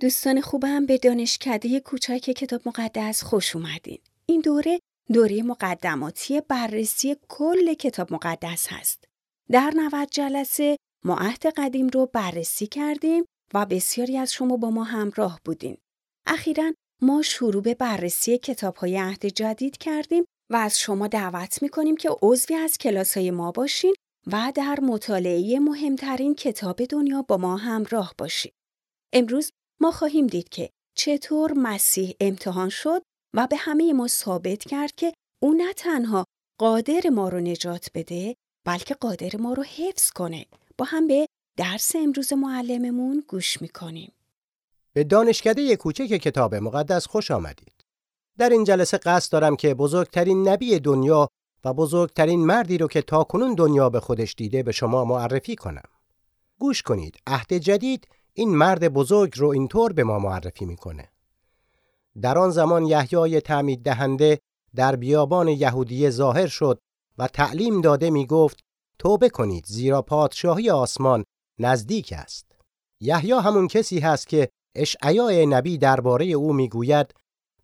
دوستان خوبم به دانشکده کوچک کتاب مقدس خوش اومدین. این دوره دوره مقدماتی بررسی کل کتاب مقدس هست. در 90 جلسه ما عهد قدیم رو بررسی کردیم و بسیاری از شما با ما همراه بودین. اخیرا ما شروع به بررسی کتاب های عهد جدید کردیم و از شما دعوت می‌کنیم که عضوی از کلاس های ما باشین و در مطالعه مهمترین کتاب دنیا با ما همراه باشید. امروز ما خواهیم دید که چطور مسیح امتحان شد و به همه ما ثابت کرد که او نه تنها قادر ما رو نجات بده بلکه قادر ما رو حفظ کنه. با هم به درس امروز معلممون گوش می‌کنیم. به دانشکده کوچک کتاب مقدس خوش آمدید. در این جلسه قصد دارم که بزرگترین نبی دنیا و بزرگترین مردی رو که تاکنون دنیا به خودش دیده به شما معرفی کنم. گوش کنید. عهد جدید این مرد بزرگ رو اینطور به ما معرفی می‌کنه. در آن زمان یحیای تعمید دهنده در بیابان یهودیه ظاهر شد و تعلیم داده می گفت توبه کنید زیرا پادشاهی آسمان نزدیک است. یحیی همون کسی هست که اشعیای نبی درباره او می‌گوید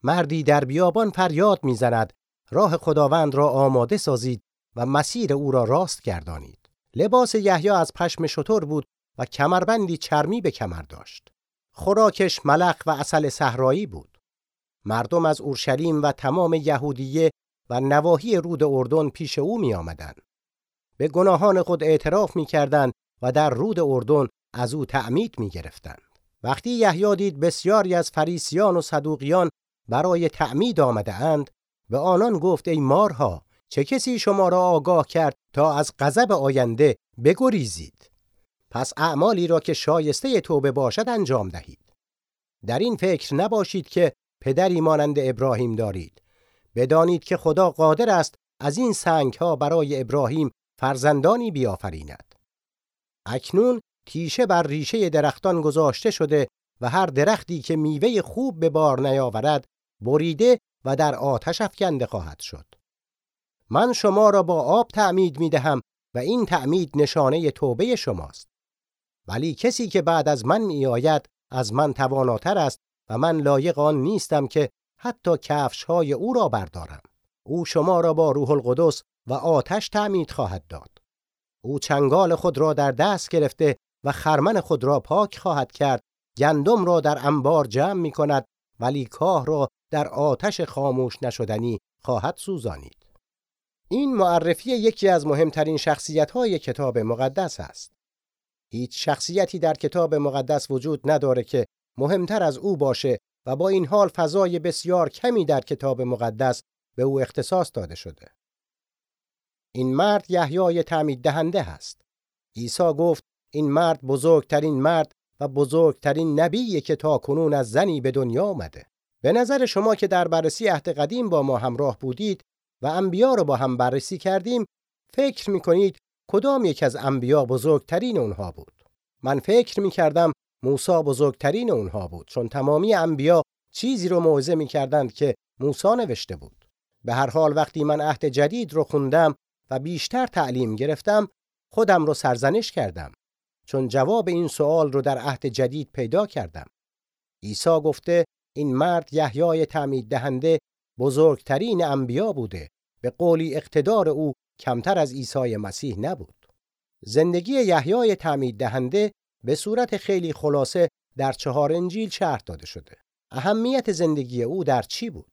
مردی در بیابان فریاد می‌زند راه خداوند را آماده سازید و مسیر او را راست گردانید. لباس یحیی از پشم شتر بود و کمربندی چرمی به کمر داشت. خوراکش ملخ و اصل صحرایی بود. مردم از اورشلیم و تمام یهودیه و نواحی رود اردن پیش او می آمدن. به گناهان خود اعتراف می کردن و در رود اردن از او تعمید می گرفتن. وقتی یحیی دید بسیاری از فریسیان و صدوقیان برای تعمید آمده اند به آنان گفت ای مارها چه کسی شما را آگاه کرد تا از غضب آینده بگریزید پس اعمالی را که شایسته توبه باشد انجام دهید. در این فکر نباشید که پدری مانند ابراهیم دارید. بدانید که خدا قادر است از این سنگ ها برای ابراهیم فرزندانی بیافریند. اکنون تیشه بر ریشه درختان گذاشته شده و هر درختی که میوه خوب به بار نیاورد بریده و در آتش افکنده خواهد شد. من شما را با آب تعمید می دهم و این تعمید نشانه توبه شماست. ولی کسی که بعد از من می آید از من تواناتر است و من لایق آن نیستم که حتی کفش های او را بردارم. او شما را با روح القدس و آتش تعمید خواهد داد. او چنگال خود را در دست گرفته و خرمن خود را پاک خواهد کرد. گندم را در انبار جمع می کند ولی کاه را در آتش خاموش نشدنی خواهد سوزانید. این معرفی یکی از مهمترین شخصیت های کتاب مقدس است. هیچ شخصیتی در کتاب مقدس وجود نداره که مهمتر از او باشه و با این حال فضای بسیار کمی در کتاب مقدس به او اختصاص داده شده. این مرد یحیای تعمید دهنده است. عیسی گفت این مرد بزرگترین مرد و بزرگترین نبیه که تا کنون از زنی به دنیا آمده. به نظر شما که در بررسی عهد قدیم با ما همراه بودید و انبیا رو با هم بررسی کردیم فکر می‌کنید کدام یک از انبیا بزرگترین اونها بود؟ من فکر می کردم موسی بزرگترین اونها بود چون تمامی انبیا چیزی رو موعظه می کردند که موسی نوشته بود. به هر حال وقتی من عهد جدید رو خوندم و بیشتر تعلیم گرفتم خودم رو سرزنش کردم چون جواب این سوال رو در عهد جدید پیدا کردم. عیسی گفته این مرد یحیای تعمید دهنده بزرگترین انبیا بوده. به قولی اقتدار او کمتر از عیسی مسیح نبود. زندگی یحیای تعمید دهنده به صورت خیلی خلاصه در چهار انجیل شرح داده شده. اهمیت زندگی او در چی بود؟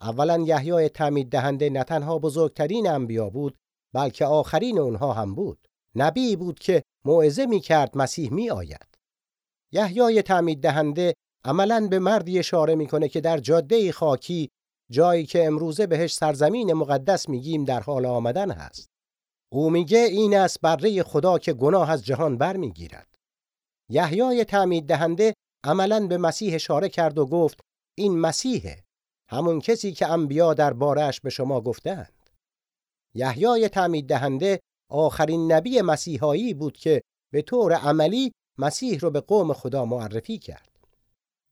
اولا یحیای تعمید دهنده نه تنها بزرگترین انبیا بود بلکه آخرین اونها هم بود. نبی بود که موعظه می کرد مسیح می آید. یحیای تعمید دهنده عملا به مردی اشاره می‌کنه که در جاده خاکی جایی که امروزه بهش سرزمین مقدس میگیم در حال آمدن هست. او میگه این است بره خدا که گناه از جهان برمیگیرد. یحیای تعمید دهنده عملا به مسیح اشاره کرد و گفت این مسیحه همون کسی که انبیا در بارش به شما گفتند. یحیای تعمید دهنده آخرین نبی مسیحایی بود که به طور عملی مسیح رو به قوم خدا معرفی کرد.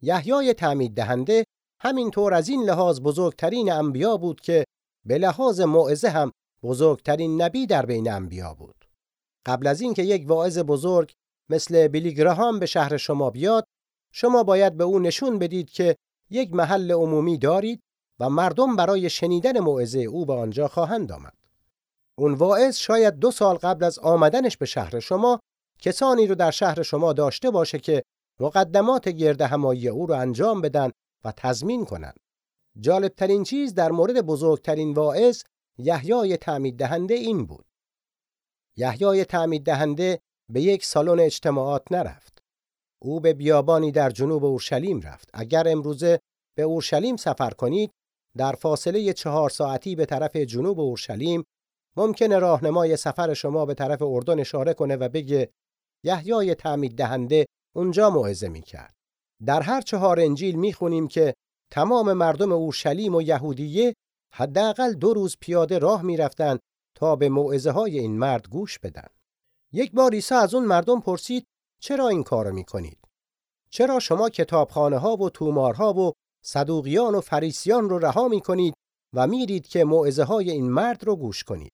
یحیای تعمید دهنده همینطور از این لحاظ بزرگترین انبیا بود که به لحاظ موعظه هم بزرگترین نبی در بین انبیا بود. قبل از اینکه یک واعظ بزرگ مثل بیلی گراهام به شهر شما بیاد، شما باید به او نشون بدید که یک محل عمومی دارید و مردم برای شنیدن موعظه او به آنجا خواهند آمد. اون واعظ شاید دو سال قبل از آمدنش به شهر شما کسانی رو در شهر شما داشته باشه که مقدمات گرد همایی او رو انجام بدن و تضمین کنند. جالبترین چیز در مورد بزرگترین واعظ یحیای تعمید دهنده این بود. یحیای تعمید دهنده به یک سالن اجتماعات نرفت. او به بیابانی در جنوب اورشلیم رفت. اگر امروزه به اورشلیم سفر کنید، در فاصله چهار ساعتی به طرف جنوب اورشلیم ممکنه راهنمای سفر شما به طرف اردن اشاره کنه و بگه یحیای تعمید دهنده اونجا موعظه می‌کرد. در هر چهار انجیل می‌خونیم که تمام مردم اورشلیم و یهودیه حداقل دو روز پیاده راه می‌رفتن تا به موعظه های این مرد گوش بدن. یک بار عیسی از اون مردم پرسید چرا این کارو می‌کنید؟ چرا شما کتابخانه ها و تومارها و صدوقیان و فریسیان رو رها می‌کنید و میرید که موعظه های این مرد رو گوش کنید؟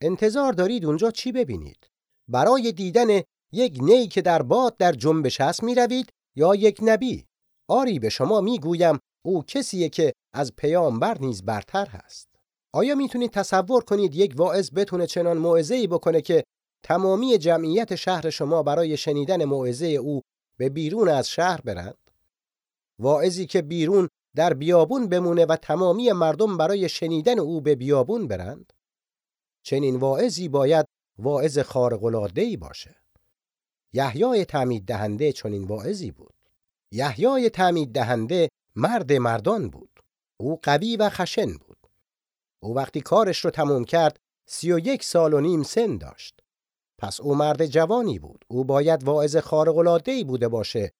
انتظار دارید اونجا چی ببینید؟ برای دیدن یک نی که در باد در جنبش هست می‌روید یا یک نبی؟ آری به شما می‌گویم او کسیه که از پیامبر نیز برتر هست. آیا می‌تونید تصور کنید یک واعظ بتونه چنان موعظه‌ای بکنه که تمامی جمعیت شهر شما برای شنیدن موعظه او به بیرون از شهر برند؟ واعظی که بیرون در بیابون بمونه و تمامی مردم برای شنیدن او به بیابون برند؟ چنین واعظی باید واعظ خارق باشه. یحیای تعمید دهنده چنین واعظی بود. یحیای تعمید دهنده مرد مردان بود. او قوی و خشن بود. او وقتی کارش رو تموم کرد سی و یک سال و نیم سن داشت. پس او مرد جوانی بود. او باید واعظ خارق بوده باشه.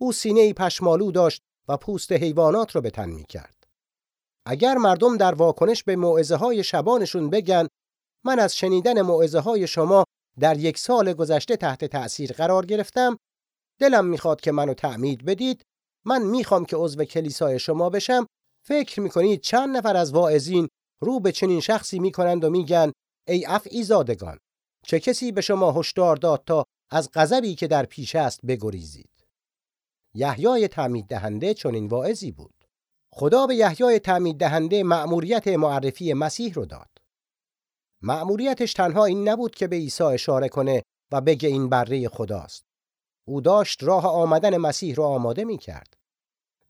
او سینه پشمالو داشت و پوست حیوانات رو به تن می کرد. اگر مردم در واکنش به موعظه های شبانشون بگن من از شنیدن موعظه های شما در یک سال گذشته تحت تأثیر قرار گرفتم. دلم می‌خواد که منو تعمید بدید. من می‌خوام که عضو کلیسای شما بشم. فکر می‌کنید چند نفر از واعظین رو به چنین شخصی می‌کنند و میگن ای افعی زادگان چه کسی به شما هشدار داد تا از غضبی که در پیش است بگریزید؟ یحیای تعمید دهنده چنین واعظی بود. خدا به یحیای تعمید دهنده مأموریت معرفی مسیح رو داد. مأموریتش تنها این نبود که به عیسی اشاره کنه و بگه این بره خداست او داشت راه آمدن مسیح را آماده می کرد.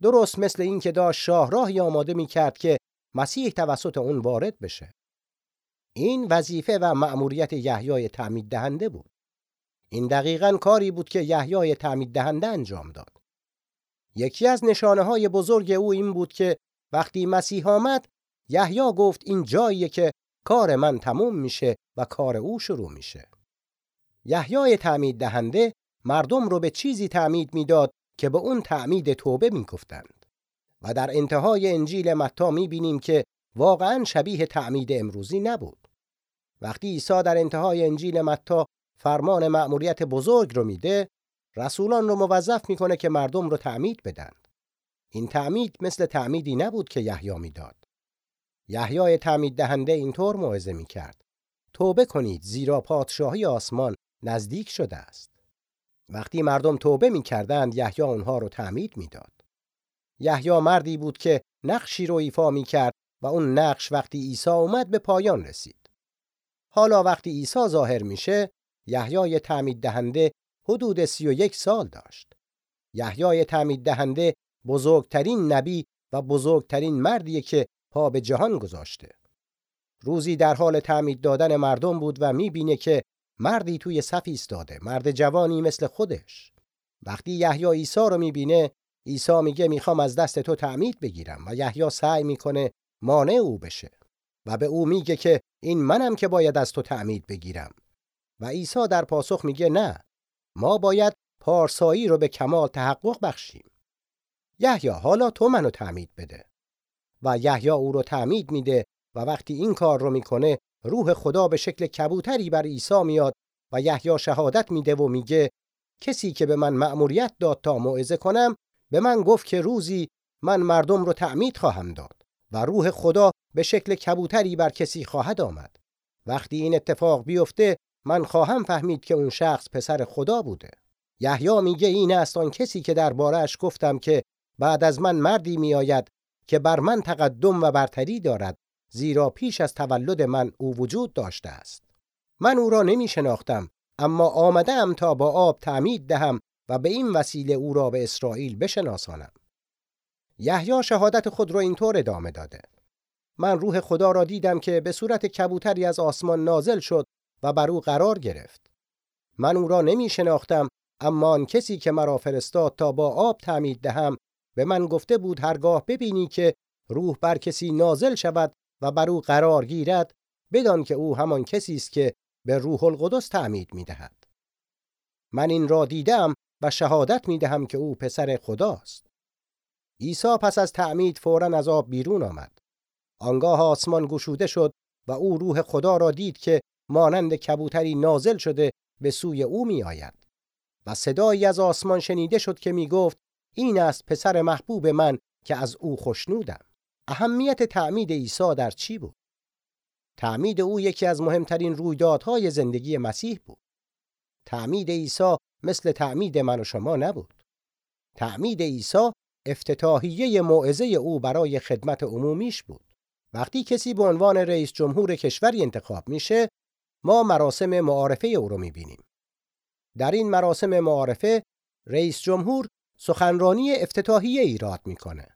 درست مثل این که داشت شاهراهی آماده می کرد که مسیح توسط اون وارد بشه. این وظیفه و مأموریت یحیای تعمید دهنده بود. این دقیقا کاری بود که یحیای تعمید دهنده انجام داد. یکی از نشانه های بزرگ او این بود که وقتی مسیح آمد یحیی گفت این جاییه که کار من تموم میشه و کار او شروع میشه. یحیای تعمید دهنده مردم رو به چیزی تعمید می‌داد که به اون تعمید توبه می‌گفتند. و در انتهای انجیل متا می‌بینیم که واقعا شبیه تعمید امروزی نبود. وقتی عیسی در انتهای انجیل متا فرمان مأموریت بزرگ رو میده رسولان رو موظف می‌کنه که مردم رو تعمید بدن. این تعمید مثل تعمیدی نبود که یحیی می‌داد. یحیای تعمید دهنده اینطور موعظه می‌کرد توبه کنید زیرا پادشاهی آسمان نزدیک شده است وقتی مردم توبه می‌کردند یحیی آنها رو تعمید می‌داد. یحیی مردی بود که نقشی رو ایفا می‌کرد و اون نقش وقتی عیسی اومد به پایان رسید. حالا وقتی عیسی ظاهر میشه یحیای تعمید دهنده حدود سی و یک سال داشت. یحیای تعمید دهنده بزرگترین نبی و بزرگترین مردیه که پا به جهان گذاشته. روزی در حال تعمید دادن مردم بود و می‌بینه که مردی توی صف ایستاده مرد جوانی مثل خودش. وقتی یحیی عیسی رو می‌بینه عیسی میگه می‌خوام از دست تو تعمید بگیرم. و یحیی سعی می‌کنه مانع او بشه. و به او میگه که این منم که باید از تو تعمید بگیرم. و عیسی در پاسخ میگه نه ما باید پارسایی رو به کمال تحقق بخشیم. یحیی حالا تو منو تعمید بده. و یحیی او رو تعمید میده و وقتی این کار رو می‌کنه روح خدا به شکل کبوتری بر عیسی میاد و یحیی شهادت میده و میگه کسی که به من مأموریت داد تا موعظه کنم به من گفت که روزی من مردم رو تعمید خواهم داد و روح خدا به شکل کبوتری بر کسی خواهد آمد. وقتی این اتفاق بیفته من خواهم فهمید که اون شخص پسر خدا بوده. یحیی میگه این است آن کسی که دربارهش گفتم که بعد از من مردی میآید که بر من تقدم و برتری دارد زیرا پیش از تولد من او وجود داشته است. من او را نمی شناختم اما آمدم تا با آب تعمید دهم و به این وسیله او را به اسرائیل بشناسانم. یحیی شهادت خود را اینطور ادامه داده. من روح خدا را دیدم که به صورت کبوتری از آسمان نازل شد و بر او قرار گرفت. من او را نمی شناختم اما آن کسی که مرا فرستاد تا با آب تعمید دهم به من گفته بود هرگاه ببینی که روح بر کسی نازل شود و بر او قرار گیرد بدان که او همان کسی است که به روح القدس تعمید می دهد. من این را دیدم و شهادت می دهم که او پسر خداست. عیسی پس از تعمید فورا از آب بیرون آمد. آنگاه آسمان گشوده شد و او روح خدا را دید که مانند کبوتری نازل شده به سوی او می آید. و صدایی از آسمان شنیده شد که می گفت این است پسر محبوب من که از او خوشنودم. اهمیت تعمید عیسی در چی بود؟ تعمید او یکی از مهمترین رویدادهای زندگی مسیح بود. تعمید عیسی مثل تعمید من و شما نبود. تعمید عیسی افتتاحیه موعظه او برای خدمت عمومیش بود. وقتی کسی به عنوان رئیس جمهور کشوری انتخاب میشه، ما مراسم معارفه او رو می‌بینیم. در این مراسم معارفه رئیس جمهور سخنرانی افتتاحیه ایراد می‌کنه.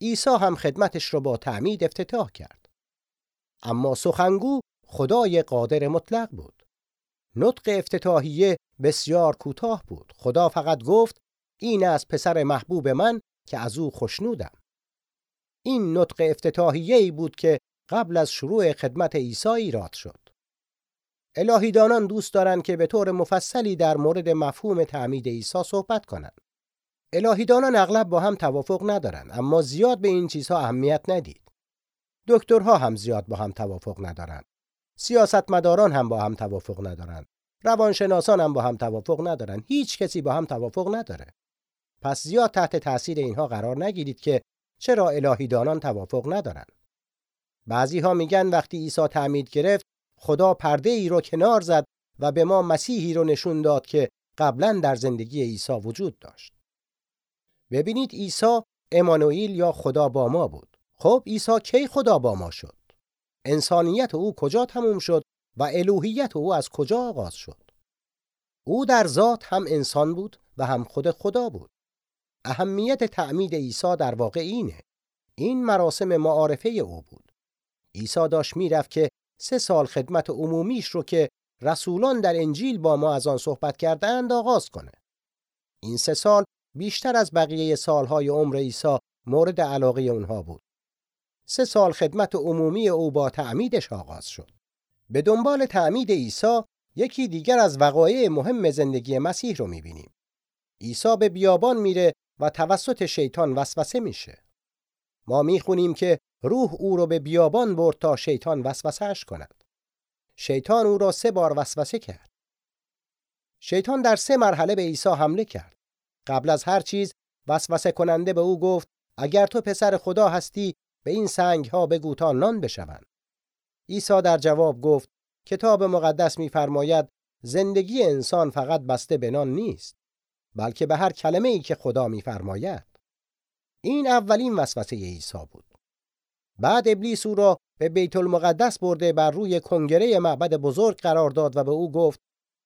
عیسی هم خدمتش رو با تعمید افتتاح کرد. اما سخنگو خدای قادر مطلق بود. نطق افتتاحیه بسیار کوتاه بود. خدا فقط گفت این از پسر محبوب من که از او خوشنودم. این نطق افتتاحیه ای بود که قبل از شروع خدمت عیسی ایراد شد. الهیدانان دوست دارند که به طور مفصلی در مورد مفهوم تعمید عیسی صحبت کنند. الهیدانان اغلب با هم توافق ندارند اما زیاد به این چیزها اهمیت ندید. دکترها هم زیاد با هم توافق ندارند. سیاستمداران هم با هم توافق ندارند. روانشناسان هم با هم توافق ندارند. هیچ کسی با هم توافق نداره. پس زیاد تحت تاثیر اینها قرار نگیرید که چرا الهیدانان توافق ندارند. بعضی ها میگن وقتی عیسی تعمید گرفت خدا پرده ای رو کنار زد و به ما مسیحی رو نشون داد که قبلا در زندگی عیسی وجود داشت. ببینید عیسی امانوئیل یا خدا با ما بود. خب عیسی کی خدا با ما شد؟ انسانیت او کجا تموم شد و الوهیت او از کجا آغاز شد؟ او در ذات هم انسان بود و هم خود خدا بود. اهمیت تعمید عیسی در واقع اینه. این مراسم معارفه او بود. عیسی داشت می‌رفت که سه سال خدمت عمومیش رو که رسولان در انجیل با ما از آن صحبت کردند آغاز کنه. این سه سال بیشتر از بقیه سالهای عمر عیسی مورد علاقه اونها بود. سه سال خدمت عمومی او با تعمیدش آغاز شد. به دنبال تعمید عیسی یکی دیگر از وقایع مهم زندگی مسیح رو می‌بینیم. عیسی به بیابان میره و توسط شیطان وسوسه میشه. ما می‌خونیم که روح او رو به بیابان برد تا شیطان وسوسهش کند. شیطان او را سه بار وسوسه کرد. شیطان در سه مرحله به عیسی حمله کرد. قبل از هر چیز وسوسه کننده به او گفت اگر تو پسر خدا هستی به این سنگ ها بگو تا نان بشوند. عیسی در جواب گفت کتاب مقدس می‌فرماید زندگی انسان فقط بسته به نان نیست بلکه به هر کلمه ای که خدا می‌فرماید. این اولین وسوسه عیسی بود. بعد ابلیس او را به بیت المقدس برده بر روی کنگره معبد بزرگ قرار داد و به او گفت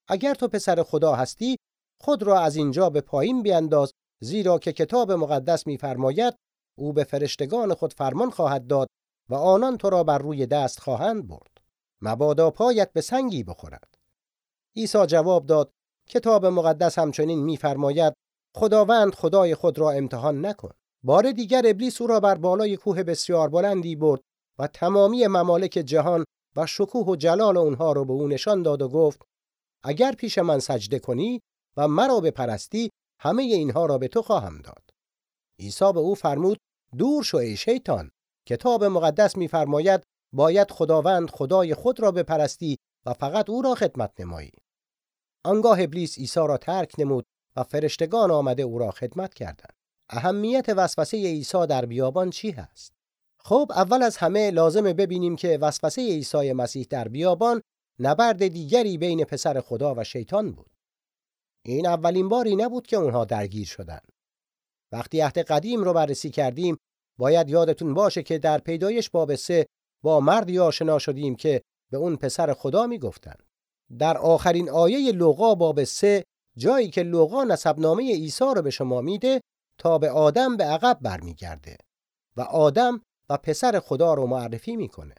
اگر تو پسر خدا هستی خود را از اینجا به پایین بیانداز زیرا که کتاب مقدس می‌فرماید او به فرشتگان خود فرمان خواهد داد و آنان تو را بر روی دست خواهند برد. مبادا پایت به سنگی بخورد. عیسی جواب داد کتاب مقدس همچنین می‌فرماید خداوند خدای خود را امتحان نکن. بار دیگر ابلیس او را بر بالای کوه بسیار بلندی برد و تمامی ممالک جهان و شکوه و جلال اونها را به او نشان داد و گفت اگر پیش من سجده کنی و مرا بپرستی همه اینها را به تو خواهم داد. عیسی به او فرمود دور شو ای شیطان. کتاب مقدس می‌فرماید باید خداوند خدای خود را بپرستی و فقط او را خدمت نمایی. آنگاه ابلیس عیسی را ترک نمود و فرشتگان آمده او را خدمت کردند. اهمیت وسوسه عیسی در بیابان چی هست؟ خب اول از همه لازمه ببینیم که وسوسه عیسی مسیح در بیابان نبرد دیگری بین پسر خدا و شیطان بود. این اولین باری نبود که اونها درگیر شدند. وقتی عهد قدیم رو بررسی کردیم باید یادتون باشه که در پیدایش باب سه با مردی آشنا شدیم که به اون پسر خدا می‌گفتن. در آخرین آیه لوقا باب سه جایی که لوقا نسبنامه عیسی رو به شما میده تا به آدم به عقب برمیگرده و آدم و پسر خدا رو معرفی می‌کنه.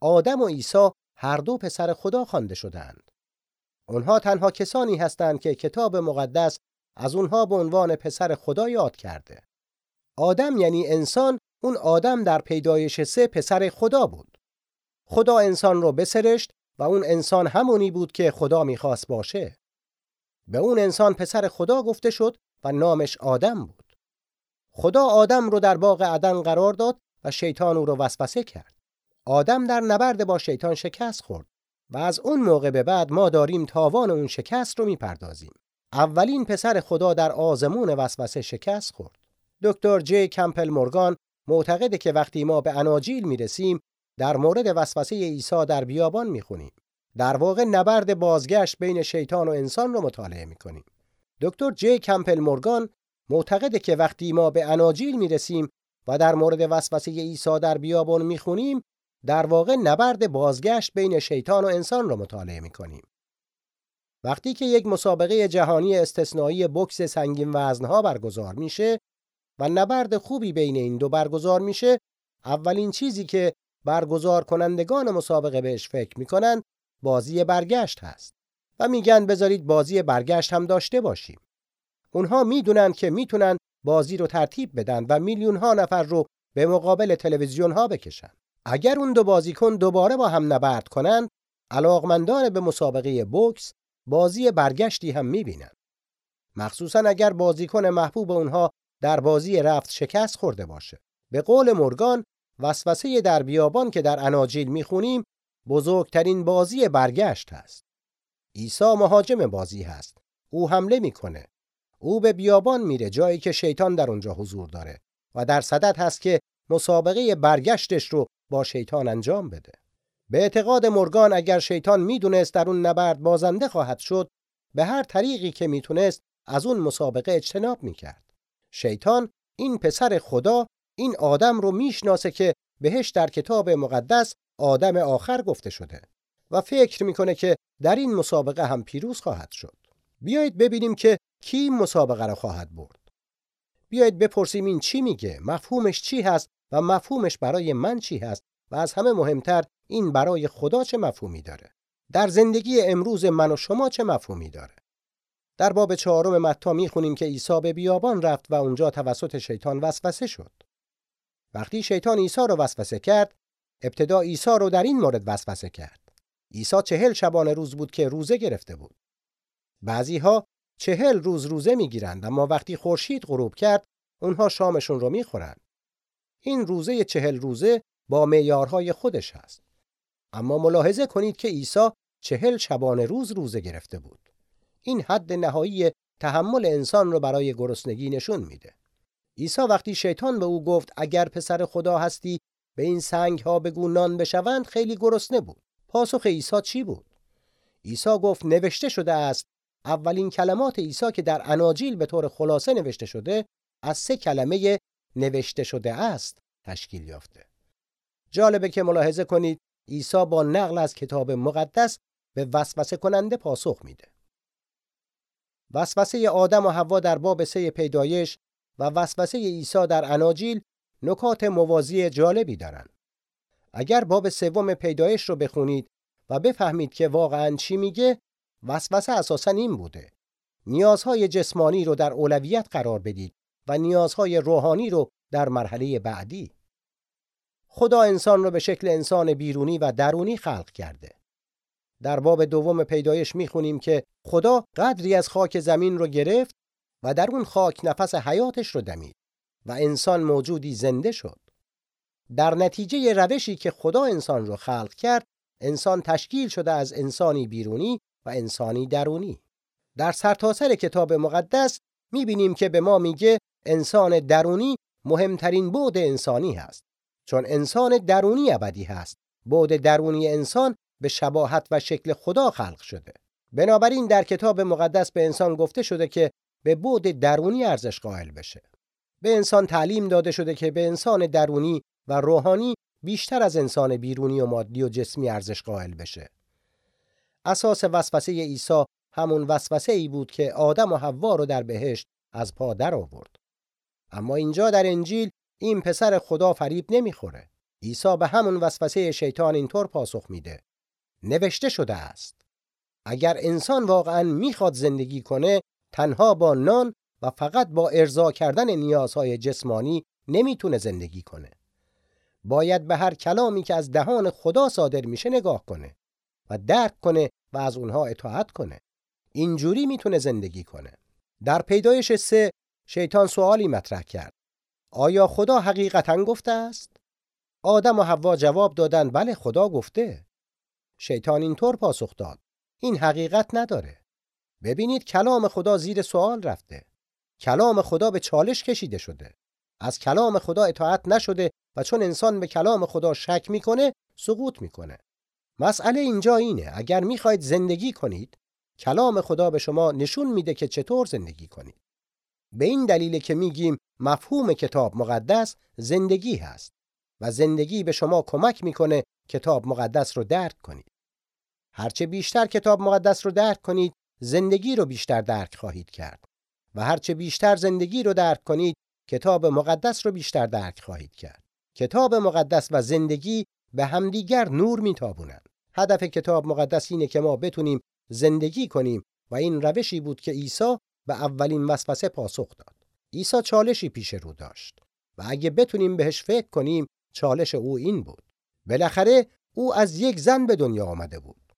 آدم و عیسی هر دو پسر خدا خوانده شدند. اونها تنها کسانی هستند که کتاب مقدس از اونها به عنوان پسر خدا یاد کرده. آدم یعنی انسان اون آدم در پیدایش سه پسر خدا بود. خدا انسان رو بسرشت و اون انسان همونی بود که خدا می‌خواست باشه. به اون انسان پسر خدا گفته شد و نامش آدم بود. خدا آدم رو در باغ عدن قرار داد و شیطان او رو وسوسه کرد. آدم در نبرد با شیطان شکست خورد و از اون موقع به بعد ما داریم تاوان اون شکست رو می‌پردازیم. اولین پسر خدا در آزمون وسوسه شکست خورد. دکتر جی کمپل مورگان معتقده که وقتی ما به اناجیل می‌رسیم در مورد وسوسه عیسی در بیابان می‌خونیم. در واقع نبرد بازگشت بین شیطان و انسان رو مطالعه می‌کنیم. دکتر جی کمپل مورگان معتقده که وقتی ما به اناجیل می‌رسیم و در مورد وسوسه عیسی در بیابان می‌خونیم در واقع نبرد بازگشت بین شیطان و انسان را مطالعه می‌کنیم. وقتی که یک مسابقه جهانی استثنایی بکس سنگین وزنها برگزار میشه و نبرد خوبی بین این دو برگزار میشه اولین چیزی که برگزار کنندگان مسابقه بهش فکر می‌کنن بازی برگشت هست و میگن بذارید بازی برگشت هم داشته باشیم. اونها می‌دونن که می‌تونن بازی رو ترتیب بدن و میلیون ها نفر رو به مقابل تلویزیون ها بکشن. اگر اون دو بازیکن دوباره با هم نبرد کنند، علاقمندان به مسابقه بوکس بازی برگشتی هم می‌بینن. مخصوصا اگر بازیکن محبوب اونها در بازی رفت شکست خورده باشه. به قول مورگان وسوسه در بیابان که در اناجیل می‌خونیم بزرگترین بازی برگشت هست. عیسی مهاجم بازی هست. او حمله می‌کنه. او به بیابان میره جایی که شیطان در اونجا حضور داره و در صدد هست که مسابقه برگشتش رو با شیطان انجام بده. به اعتقاد مورگان اگر شیطان می‌دونست در اون نبرد بازنده خواهد شد به هر طریقی که می‌تونست از اون مسابقه اجتناب می‌کرد. شیطان این پسر خدا این آدم رو می‌شناسه که بهش در کتاب مقدس آدم آخر گفته شده و فکر می‌کنه که در این مسابقه هم پیروز خواهد شد. بیایید ببینیم که کی مسابقه را خواهد برد. بیایید بپرسیم این چی میگه، مفهومش چی هست و مفهومش برای من چی هست و از همه مهمتر این برای خدا چه مفهومی داره. در زندگی امروز من و شما چه مفهومی داره. در باب چهارم متا می‌خونیم که عیسی به بیابان رفت و اونجا توسط شیطان وسوسه شد. وقتی شیطان عیسی رو وسوسه کرد، ابتدا عیسی رو در این مورد وسوسه کرد. عیسی چهل شبانه روز بود که روزه گرفته بود. بعضی ها چهل روز روزه می‌گیرند اما وقتی خورشید غروب کرد اونها شامشون رو می‌خورند. این روزه چهل روزه با معیارهای خودش هست. اما ملاحظه کنید که عیسی چهل شبانه روز روزه گرفته بود. این حد نهایی تحمل انسان رو برای گرسنگی نشون میده. عیسی وقتی شیطان به او گفت اگر پسر خدا هستی به این سنگ ها بگو نان بشوند خیلی گرسنه بود. پاسخ عیسی چی بود؟ عیسی گفت نوشته شده است اولین کلمات عیسی که در اناجیل به طور خلاصه نوشته شده از سه کلمه نوشته شده است تشکیل یافته. جالبه که ملاحظه کنید عیسی با نقل از کتاب مقدس به وسوسه کننده پاسخ میده. وسوسه آدم و حوا در باب سه پیدایش و وسوسه عیسی در اناجیل نکات موازی جالبی دارند. اگر باب سوم پیدایش رو بخونید و بفهمید که واقعا چی میگه وسوسه اساسا این بوده. نیازهای جسمانی رو در اولویت قرار بدید و نیازهای روحانی رو در مرحله بعدی. خدا انسان رو به شکل انسان بیرونی و درونی خلق کرده. در باب دوم پیدایش می‌خونیم که خدا قدری از خاک زمین رو گرفت و در اون خاک نفس حیاتش رو دمید و انسان موجودی زنده شد. در نتیجه روشی که خدا انسان رو خلق کرد انسان تشکیل شده از انسانی بیرونی و انسانی درونی در سرتاسر کتاب مقدس می‌بینیم که به ما میگه انسان درونی مهمترین بعد انسانی هست چون انسان درونی ابدی هست بعد درونی انسان به شباهت و شکل خدا خلق شده بنابراین در کتاب مقدس به انسان گفته شده که به بعد درونی ارزش قائل بشه. به انسان تعلیم داده شده که به انسان درونی و روحانی بیشتر از انسان بیرونی و مادی و جسمی ارزش قائل بشه. اساس وسوسه عیسی همون وسوسه ای بود که آدم و حوا رو در بهشت از پا در آورد. اما اینجا در انجیل این پسر خدا فریب نمی‌خوره. عیسی به همون وسوسه شیطان اینطور پاسخ میده. نوشته شده است. اگر انسان واقعا می‌خواد زندگی کنه تنها با نان و فقط با ارضا کردن نیازهای جسمانی نمی‌تونه زندگی کنه. باید به هر کلامی که از دهان خدا صادر میشه نگاه کنه و درک کنه و از اونها اطاعت کنه. اینجوری می‌تونه زندگی کنه. در پیدایش سه شیطان سوالی مطرح کرد. آیا خدا حقیقتا گفته است؟ آدم و حوا جواب دادند بله خدا گفته. شیطان اینطور پاسخ داد. این حقیقت نداره. ببینید کلام خدا زیر سوال رفته. کلام خدا به چالش کشیده شده. از کلام خدا اطاعت نشده و چون انسان به کلام خدا شک می‌کنه سقوط می‌کنه. مسئله اینجا اینه اگر می‌خواید زندگی کنید کلام خدا به شما نشون میده که چطور زندگی کنید. به این دلیل که میگیم مفهوم کتاب مقدس زندگی هست و زندگی به شما کمک می‌کنه کتاب مقدس رو درک کنید. هرچه بیشتر کتاب مقدس رو درک کنید زندگی رو بیشتر درک خواهید کرد و هرچه بیشتر زندگی رو درک کنید کتاب مقدس رو بیشتر درک خواهید کرد. کتاب مقدس و زندگی به همدیگر نور میتابونند. هدف کتاب مقدس اینه که ما بتونیم زندگی کنیم و این روشی بود که عیسی به اولین وسوسه پاسخ داد. عیسی چالشی پیش رو داشت و اگه بتونیم بهش فکر کنیم چالش او این بود. بالاخره او از یک زن به دنیا آمده بود.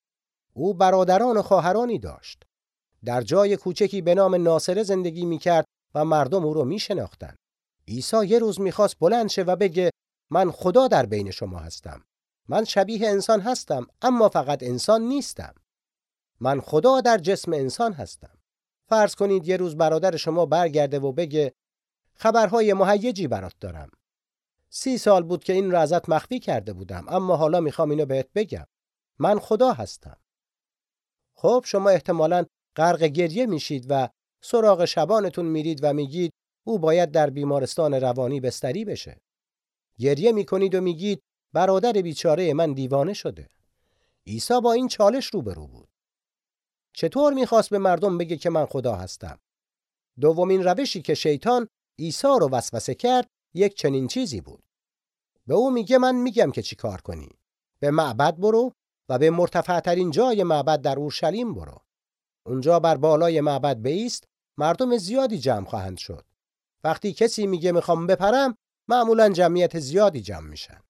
او برادران و خواهرانی داشت. در جای کوچکی به نام ناصره زندگی می‌کرد و مردم او رو میشناختند. عیسی یه روز می‌خواست بلند شه و بگه من خدا در بین شما هستم. من شبیه انسان هستم اما فقط انسان نیستم. من خدا در جسم انسان هستم. فرض کنید یه روز برادر شما برگرده و بگه خبرهای مهیجی برات دارم. سی سال بود که این را ازت مخفی کرده بودم اما حالا می‌خوام اینو بهت بگم. من خدا هستم. خب شما احتمالا غرق گریه میشید و سراغ شبانتون میرید و میگید او باید در بیمارستان روانی بستری بشه. گریه می‌کنید و میگید برادر بیچاره من دیوانه شده. عیسی با این چالش روبرو بود. چطور می‌خواست به مردم بگه که من خدا هستم؟ دومین روشی که شیطان عیسی رو وسوسه کرد یک چنین چیزی بود. به او میگه من میگم که چی کار کنی. به معبد برو و به مرتفع ترین جای معبد در اورشلیم برو. اونجا بر بالای معبد بیست مردم زیادی جمع خواهند شد. وقتی کسی میگه می‌خوام بپرم معمولا جمعیت زیادی جمع میشن.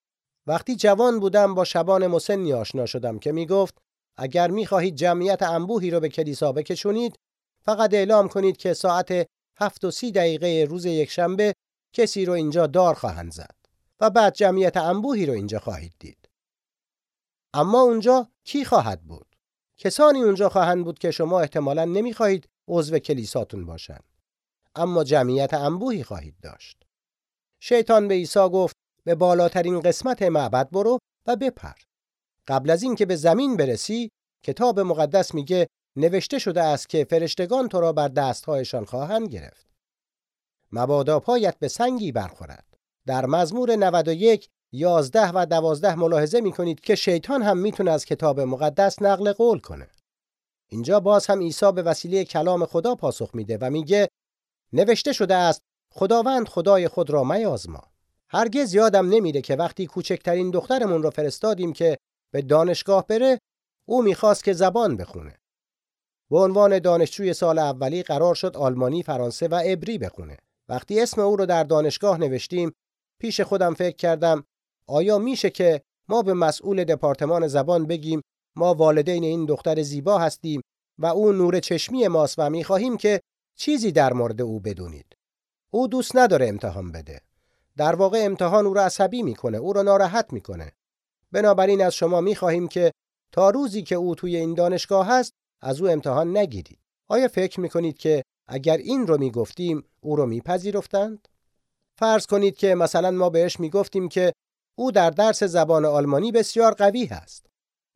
وقتی جوان بودم با شبان مسنی آشنا شدم که می‌گفت اگر می‌خواهید جمعیت انبوهی رو به کلیسا بکشونید فقط اعلام کنید که ساعت هفت و سی دقیقه روز یکشنبه کسی رو اینجا دار خواهند زد و بعد جمعیت انبوهی رو اینجا خواهید دید. اما اونجا کی خواهد بود؟ کسانی اونجا خواهند بود که شما احتمالا نمی‌خواهید عضو کلیساتون باشند. اما جمعیت انبوهی خواهید داشت. شیطان به عیسی گفت به بالاترین قسمت معبد برو و بپر. قبل از اینکه به زمین برسی کتاب مقدس میگه نوشته شده است که فرشتگان تو را بر دستهایشان خواهند گرفت. مبادا پایت به سنگی برخورد. در مزمور 91 11 و 12 ملاحظه می‌کنید که شیطان هم می‌تونه از کتاب مقدس نقل قول کنه. اینجا باز هم عیسی به وسیله کلام خدا پاسخ میده و میگه نوشته شده است خداوند خدای خود را میازما. هرگز یادم نمیره که وقتی کوچکترین دخترمون رو فرستادیم که به دانشگاه بره او می‌خواست که زبان بخونه. به عنوان دانشجوی سال اولی قرار شد آلمانی، فرانسه و عبری بخونه. وقتی اسم او رو در دانشگاه نوشتیم پیش خودم فکر کردم آیا میشه که ما به مسئول دپارتمان زبان بگیم ما والدین این دختر زیبا هستیم و او نور چشمی ماست و می‌خواهیم که چیزی در مورد او بدونید. او دوست نداره امتحان بده. در واقع امتحان او را عصبی می‌کنه، او را ناراحت می‌کنه. بنابراین از شما می‌خواهیم که تا روزی که او توی این دانشگاه هست از او امتحان نگیرید. آیا فکر می‌کنید که اگر این رو می‌گفتیم او رو میپذیرفتند؟ فرض کنید که مثلا ما بهش می‌گفتیم که او در درس زبان آلمانی بسیار قوی هست.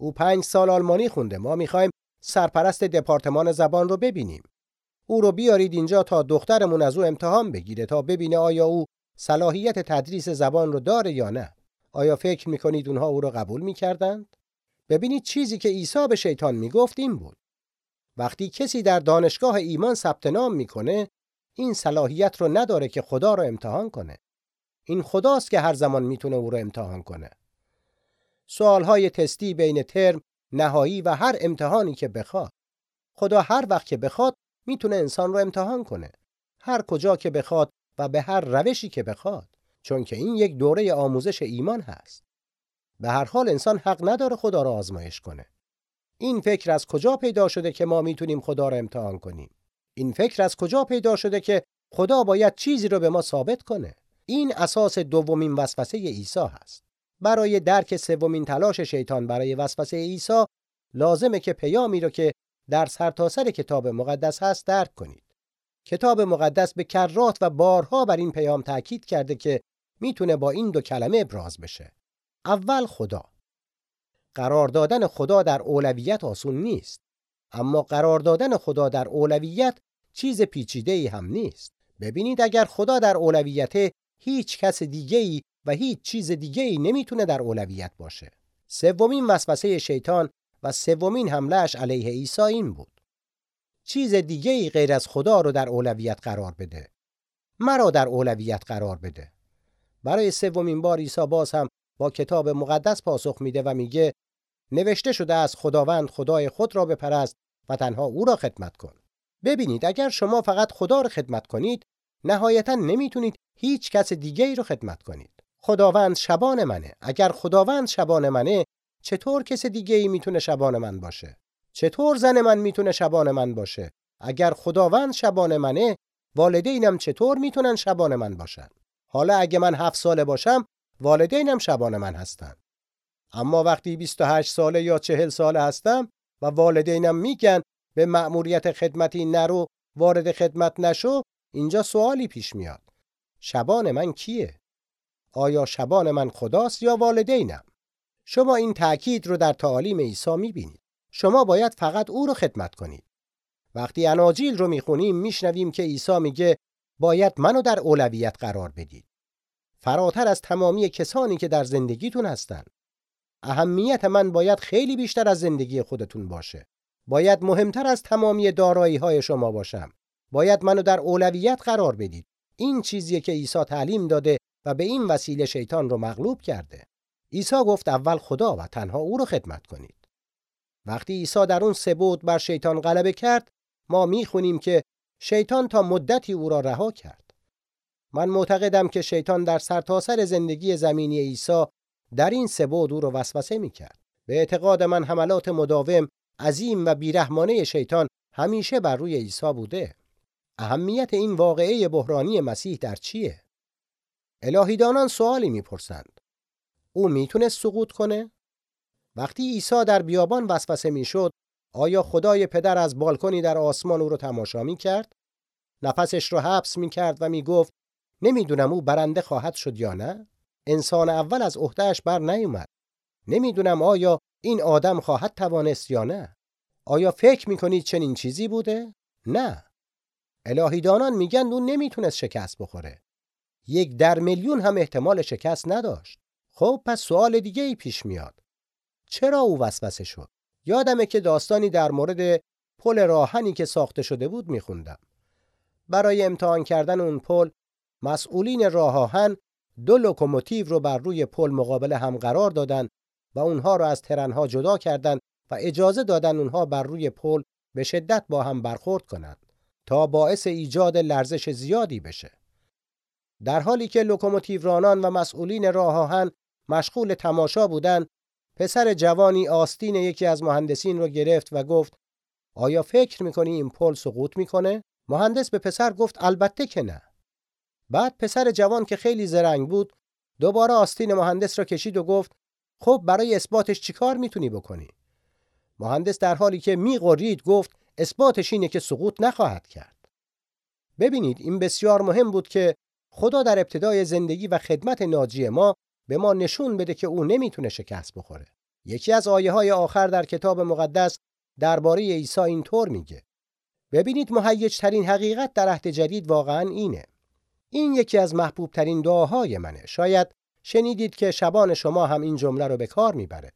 او پنج سال آلمانی خونده. ما می‌خوایم سرپرست دپارتمان زبان رو ببینیم. او رو بیارید اینجا تا دخترمون از او امتحان بگیره تا ببینه آیا او صلاحیت تدریس زبان رو داره یا نه. آیا فکر می‌کنید اونها او رو قبول می‌کردند؟ ببینید چیزی که عیسی به شیطان می‌گفت این بود. وقتی کسی در دانشگاه ایمان ثبت نام می‌کنه این صلاحیت رو نداره که خدا رو امتحان کنه. این خداست که هر زمان می‌تونه او رو امتحان کنه. سوالهای تستی بین ترم، نهایی و هر امتحانی که بخواد. خدا هر وقت که بخواد می‌تونه انسان رو امتحان کنه. هر کجا که بخواد و به هر روشی که بخواد. چون که این یک دوره آموزش ایمان هست. به هر حال انسان حق نداره خدا را آزمایش کنه. این فکر از کجا پیدا شده که ما می‌تونیم خدا را امتحان کنیم؟ این فکر از کجا پیدا شده که خدا باید چیزی رو به ما ثابت کنه؟ این اساس دومین وسوسه عیسی هست. برای درک سومین تلاش شیطان برای وسوسه عیسی لازمه که پیامی رو که در سرتاسر سر کتاب مقدس هست درک کنید. کتاب مقدس به کرات و بارها بر این پیام تاکید کرده که می‌تونه با این دو کلمه ابراز بشه. اول خدا. قرار دادن خدا در اولویت آسون نیست. اما قرار دادن خدا در اولویت چیز پیچیده ای هم نیست. ببینید اگر خدا در اولویت هیچ کس دیگه ای و هیچ چیز دیگه ای نمی‌تونه در اولویت باشه. سومین وسوسه شیطان و سومین حملهش علیه عیسی این بود. چیز دیگه ای غیر از خدا رو در اولویت قرار بده. مرا در اولویت قرار بده. برای سومین بار عیسی باز هم با کتاب مقدس پاسخ میده و میگه نوشته شده از خداوند خدای خود را بپرست و تنها او را خدمت کن. ببینید اگر شما فقط خدا را خدمت کنید نهایتا نمی‌تونید هیچ کس دیگه ای رو خدمت کنید. خداوند شبان منه. اگر خداوند شبان منه چطور کس دیگه ای می‌تونه شبان من باشه؟ چطور زن من می‌تونه شبان من باشه؟ اگر خداوند شبان منه والدینم چطور می‌تونن شبان من باشن؟ حالا اگه من هفت ساله باشم والدینم شبان من هستن. اما وقتی 28 ساله یا 40 ساله هستم و والدینم میگن به مأموریت خدمتی نرو وارد خدمت نشو اینجا سوالی پیش میاد. شبان من کیه؟ آیا شبان من خداست یا والدینم؟ شما این تأکید رو در تعالیم عیسی می‌بینید. شما باید فقط او رو خدمت کنید. وقتی اناجیل رو می‌خونیم میشنویم که عیسی میگه باید منو در اولویت قرار بدید. فراتر از تمامی کسانی که در زندگیتون هستن. اهمیت من باید خیلی بیشتر از زندگی خودتون باشه. باید مهمتر از تمامی دارایی های شما باشم. باید منو در اولویت قرار بدید. این چیزیه که عیسی تعلیم داده و به این وسیله شیطان رو مغلوب کرده. عیسی گفت اول خدا و تنها او رو خدمت کنید. وقتی عیسی در اون سه بود بر شیطان غلبه کرد، ما می‌خونیم که شیطان تا مدتی او را رها کرد. من معتقدم که شیطان در سرتاسر سر زندگی زمینی عیسی در این سه بود او را وسوسه می‌کرد. به اعتقاد من حملات مداوم عظیم و بیرحمانه شیطان همیشه بر روی عیسی بوده. اهمیت این واقعه بحرانی مسیح در چیه؟ الهیدانان سوالی می‌پرسند. او می‌تونست سقوط کنه؟ وقتی عیسی در بیابان وسوسه می‌شد، آیا خدای پدر از بالکنی در آسمان او رو تماشا می‌کرد؟ نفسش رو حبس می‌کرد و می‌گفت نمی‌دونم او برنده خواهد شد یا نه؟ انسان اول از عهدهش بر نیومد. نمی‌دونم آیا این آدم خواهد توانست یا نه؟ آیا فکر می‌کنید چنین چیزی بوده؟ نه. الهیدانان میگن او نمی‌تونست شکست بخوره. یک در میلیون هم احتمال شکست نداشت. خب پس سوال دیگه ای پیش میاد. چرا او وسوسه شد؟ یادمه که داستانی در مورد پل راهنی که ساخته شده بود میخوندم. برای امتحان کردن اون پل مسئولین راه آهن دو لوکوموتیو رو بر روی پل مقابل هم قرار دادن و اونها رو از ترنها جدا کردند و اجازه دادن اونها بر روی پل به شدت با هم برخورد کنند تا باعث ایجاد لرزش زیادی بشه. در حالی که لوکوموتیو رانان و مسئولین راه آهن مشغول تماشا بودند، پسر جوانی آستین یکی از مهندسین رو گرفت و گفت آیا فکر می‌کنی این پل سقوط می‌کنه؟ مهندس به پسر گفت البته که نه. بعد پسر جوان که خیلی زرنگ بود دوباره آستین مهندس را کشید و گفت خب برای اثباتش چیکار می‌تونی بکنی؟ مهندس در حالی که میغرید گفت اثباتش اینه که سقوط نخواهد کرد. ببینید این بسیار مهم بود که خدا در ابتدای زندگی و خدمت ناجی ما به ما نشون بده که او نمی‌تونه شکست بخوره. یکی از آیه های آخر در کتاب مقدس درباره عیسی اینطور میگه. ببینید مهیج ترین حقیقت در عهد جدید واقعا اینه. این یکی از محبوب ترین دعاهای منه. شاید شنیدید که شبان شما هم این جمله رو به کار می‌بره.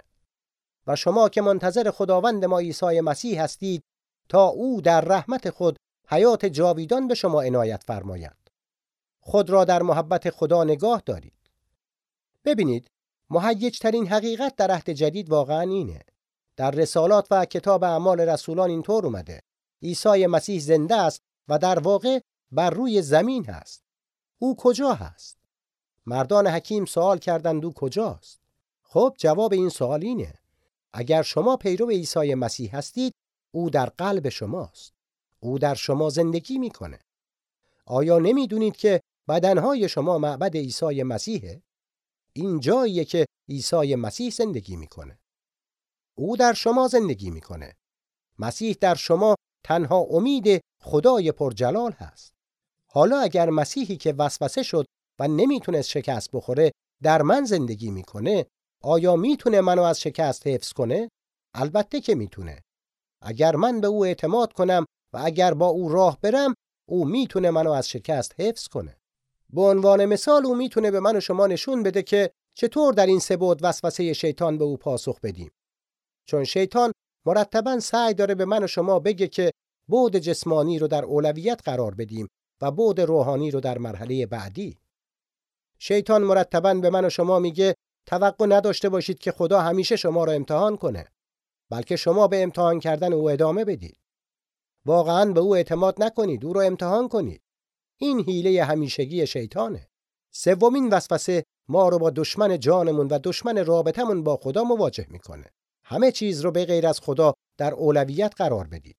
و شما که منتظر خداوند ما عیسی مسیح هستید تا او در رحمت خود حیات جاویدان به شما عنایت فرماید خود را در محبت خدا نگاه دارید. ببینید مهیج ترین حقیقت در عهد جدید واقعا اینه. در رسالات و کتاب اعمال رسولان اینطور اومده. عیسی مسیح زنده است و در واقع بر روی زمین هست. او کجا هست؟ مردان حکیم سوال کردند او کجاست. خب جواب این سوال اینه. اگر شما پیرو عیسی مسیح هستید او در قلب شماست. او در شما زندگی می‌کنه. آیا نمی‌دونید که بدنهای شما معبد عیسی مسیحه؟ این جاییه که عیسی مسیح زندگی می‌کنه. او در شما زندگی می‌کنه. مسیح در شما تنها امید خدای پرجلال هست. حالا اگر مسیحی که وسوسه شد و نمی‌تونست شکست بخوره در من زندگی می‌کنه آیا می‌تونه منو از شکست حفظ کنه؟ البته که می‌تونه. اگر من به او اعتماد کنم و اگر با او راه برم او می‌تونه منو از شکست حفظ کنه. به عنوان مثال او می‌تونه به من و شما نشون بده که چطور در این سه بود وسوسه شیطان به او پاسخ بدیم. چون شیطان مرتبا سعی داره به من و شما بگه که بود جسمانی رو در اولویت قرار بدیم و بود روحانی رو در مرحله بعدی. شیطان مرتبا به من و شما میگه توقع نداشته باشید که خدا همیشه شما را امتحان کنه بلکه شما به امتحان کردن او ادامه بدید. واقعا به او اعتماد نکنید او را امتحان کنید. این حیله همیشگی شیطانه. سومین وسوسه ما رو با دشمن جانمون و دشمن رابطمون با خدا مواجه می‌کنه. همه چیز رو به غیر از خدا در اولویت قرار بدید.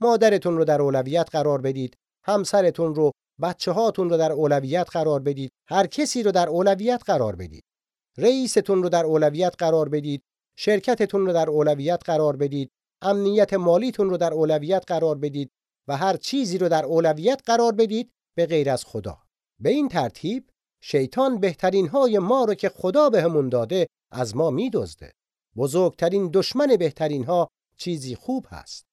مادرتون رو در اولویت قرار بدید. همسرتون رو بچه هاتون رو در اولویت قرار بدید. هر کسی رو در اولویت قرار بدید. رئیستون رو در اولویت قرار بدید. شرکتتون رو در اولویت قرار بدید. امنیت مالیتون رو در اولویت قرار بدید. و هر چیزی رو در اولویت قرار بدید به غیر از خدا. به این ترتیب شیطان بهترین های ما رو که خدا بهمون داده از ما میدزده. بزرگترین دشمن بهترین ها چیزی خوب هست.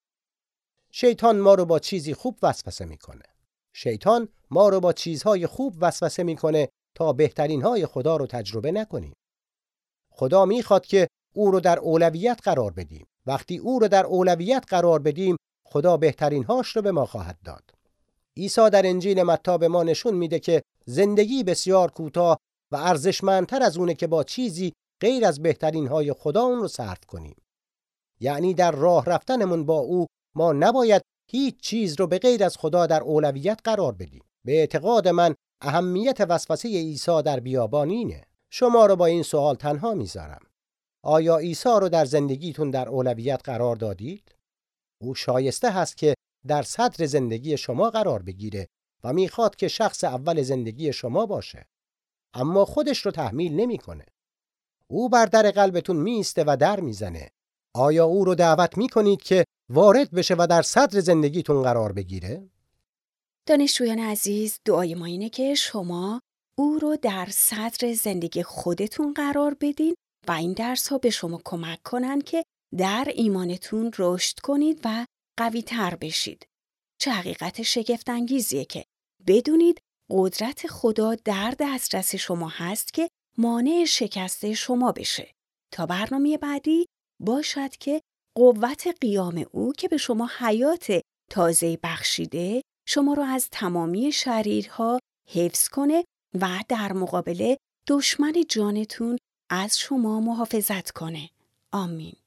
شیطان ما رو با چیزی خوب وسوسه می‌کنه. شیطان ما رو با چیزهای خوب وسوسه می‌کنه تا بهترین های خدا رو تجربه نکنیم. خدا می‌خواد که او رو در اولویت قرار بدیم. وقتی او رو در اولویت قرار بدیم خدا بهترین هاش رو به ما خواهد داد. عیسی در انجیل متی به ما نشون میده که زندگی بسیار کوتاه و ارزشمندتر از اونه که با چیزی غیر از بهترین های خدا اون رو صرف کنیم. یعنی در راه رفتنمون با او ما نباید هیچ چیز رو به غیر از خدا در اولویت قرار بدیم. به اعتقاد من اهمیت وسوسه عیسی در بیابان اینه. شما رو با این سوال تنها می‌ذارم. آیا عیسی رو در زندگیتون در اولویت قرار دادید؟ او شایسته هست که در صدر زندگی شما قرار بگیره و می‌خواد که شخص اول زندگی شما باشه. اما خودش رو تحمیل نمی‌کنه. او بر در قلبتون میسته و در می‌زنه. آیا او رو دعوت می‌کنید که وارد بشه و در صدر زندگیتون قرار بگیره؟ دانشجویان عزیز دعای ما اینه که شما او رو در صدر زندگی خودتون قرار بدین و این درس ها به شما کمک کنن که در ایمانتون رشد کنید و قوی تر بشید. چه حقیقت شگفتانگیزیه که بدونید قدرت خدا در دسترس شما هست که مانع شکسته شما بشه. تا برنامه بعدی باشد که قوت قیام او که به شما حیات تازه بخشیده شما رو از تمامی شریرها حفظ کنه و در مقابل دشمن جانتون از شما محافظت کنه. آمین.